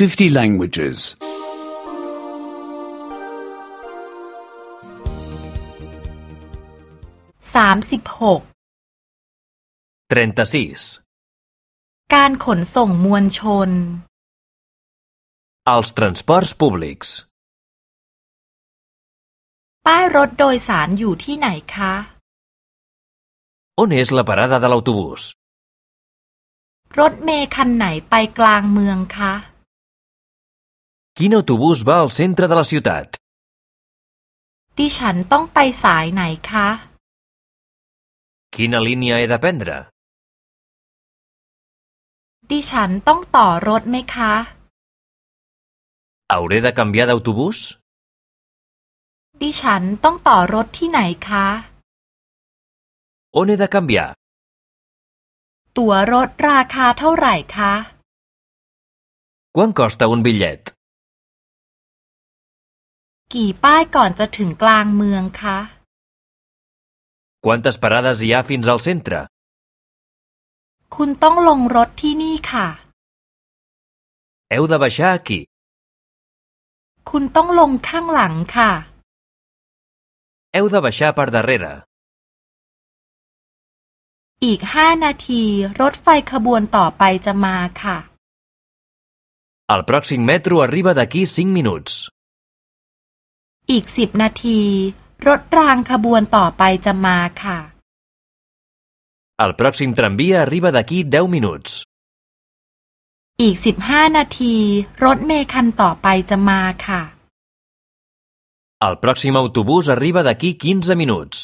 50 languages. สามสิบหก 36. การขนส่งมวลชน Els transports públics. ป้ายรถโดยสารอยู่ที่ไหนคะ On és la parada de l'autobús? รถเมล์คันไหนไปกลางเมืองคะ Quin autobús va al centre de la ciutat? ดิฉันต้องไปสายไหนคะ Quina línia he de prendre? ดิฉันต้องต่อรถไหมคะ Hauré de canviar d'autobús? ดิฉันต้องต่อรถที่ไหนคะ On he de canviar? ตั๋วรถราคาเท่าไหร่คะ Quant costa un bitllet? กี่ป้ายก่อนจะถึงกลางเมืองคะ Quantes parades hi ha fins al centre? คุณต้องลงรถที่นี่ค่ะ Heu de baixar aquí. คุณต้องลงข้างหลังค่ะ Heu de baixar per darrere. อีกห้านาทีรถไฟขบวนต่อไปจะมาค่ะ El pròxim metro arriba d'aquí 5 minuts. อีกสิบนาที รถรางขบวนต่อไปจะมาค่ะ El pròxim tramvia arriba d'aquí 10 minuts. อีกสิบห้านาที รถเมล์คันต่อไปจะมาค่ะ El pròxim autobús arriba d'aquí 15 minuts.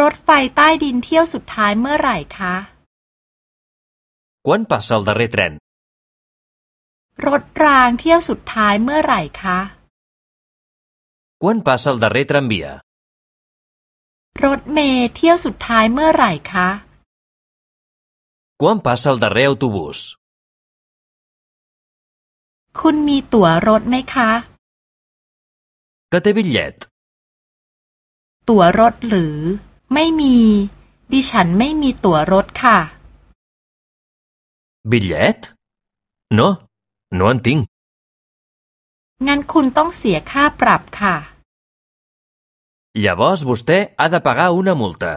รถไฟใต้ดินเที่ยวสุดท้ายเมื่อไหร่คะ Quan passa el darrer tren? รถรางเที่ยวสุดท้ายเมื่อไหร่คะ Quan passa el darrer tramvia? รถเมล์เที่ยวสุดท้ายเมื่อไหร่คะ Quan passa el darrer autobús? คุณมีตั๋วรถไหมคะ Que té bitllet? ตั๋วรถหรือ ไม่มี ดิฉันไม่มีตั๋วรถค่ะ Bitllet? No, no en tinc. งั้นคุณต้องเสียค่าปรับค่ะ Llavors vostè ha de pagar una multa.